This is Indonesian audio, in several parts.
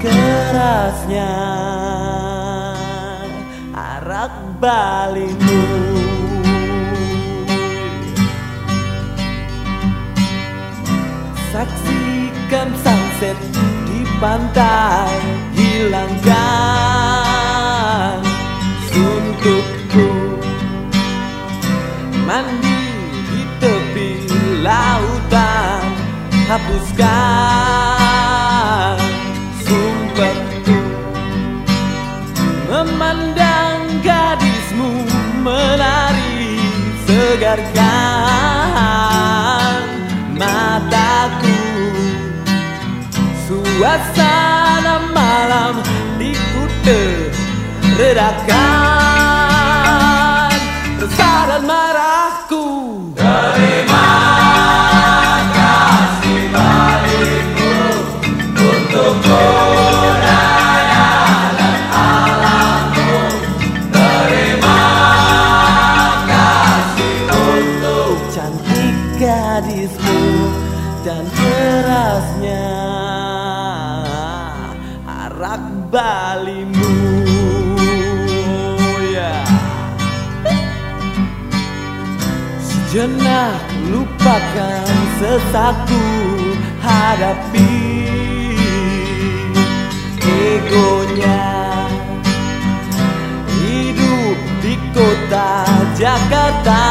kerasnya. Arak balimu. Saksikan sunset di pantai Hilangkan suntukku Mandi di tepi lautan Hapuskan Memandang gadismu menari Segarkan mataku. Suasana malam di kute redakan dan kerasnya. Arak balimu. Ya. Sejenak lupakan sesaku hadapi egonya Hidup di kota Jakarta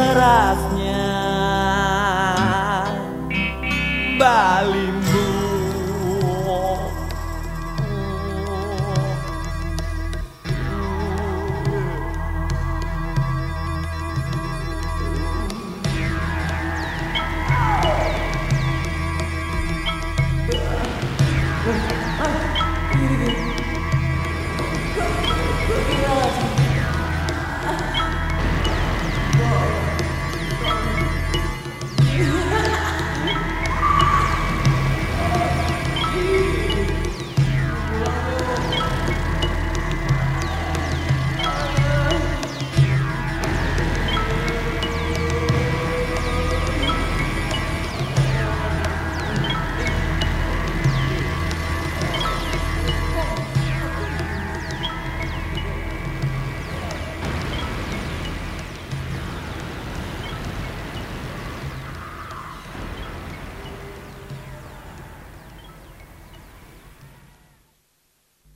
dan kerasnya Balimu